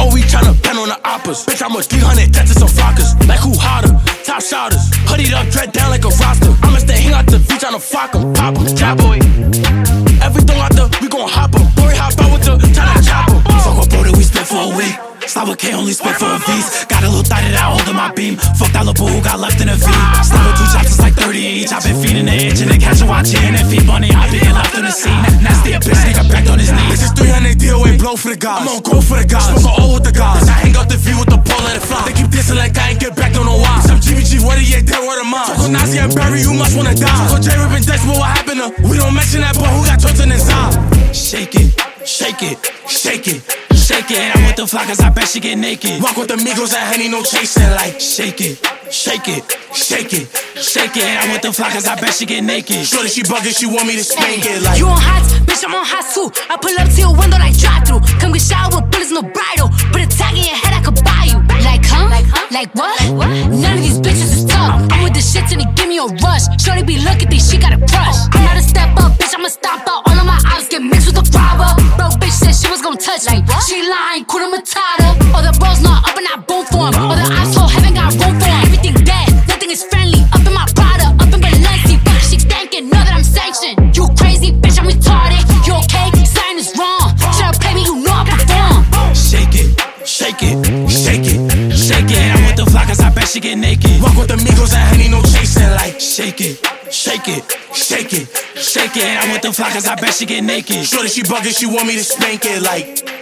Oh, we tryna pen on the oppas. Bitch, I'm a 300 jets and some flockers. Like who hotter? Top shotters. Hooded up, dread down like a roster. I'ma stay hang out the beach tryna a flock em. Pop em, job boy. Everything out the, we gon' hop em. Boy, hop out with the, tryna chop em. Fuck with bro that we spent for a week. Slava K only spent for a feast. Got a little thought that I hold in my beam. Feeding the itch and the catch and watching and feed money. I've been left in the scene. Nasty a bitch, nigga back on his knees. This is 300 DOA blow for the guys. I'm on go for the guys. Smoke all with the guys. I hang out the V with the pole, let it fly. They keep dissing like I ain't get back, don't know why. Some GBG, what yeah, dead word of mine. Talk Nazi and Barry, you must wanna die. Talk J Rip and Dex, what happened to? We don't mention that boy who got It, I'm with the flockers, I bet she get naked. Walk with the Migos and Henny, no chasing. Like, shake it, shake it, shake it, shake it. I'm with the flockers, I bet she get naked. Shorty, she bugging, she want me to spank it. Like, You on hot, bitch, I'm on hot too. I pull up to your window like drive through. Come get showered with bullets, no bridle. Put a tag in your head, I could buy you. Like, huh? Like, what? what None of these bitches is tough. I'm with the shit till they give me a rush. Shorty be looking, think she got a crush. I'm not step up, bitch, I'ma stop out. All of my ops get mixed with the robber. Bro, bitch said she was gonna touch me. She lying, Kuna Matata. All the bros not up and I boom for him. All the ops whole heaven got room for him. Everything dead, nothing is friendly. Up in my Prada, up in Balenci. Fuck, she thinking, know that I'm sanctioned. You crazy, bitch, I'm retarded. You okay? Sign is wrong. Tryna play me, you know I perform. shake it, shake it, shake it, shake it. I'm with the flockers, I bet she get naked. Walk with the Migos and Henny, no chasing. Like, shake it, shake it, shake it, shake it. I'm with the flockers, I bet she get naked. Shorty, she bugging, she want me to spank it. Like.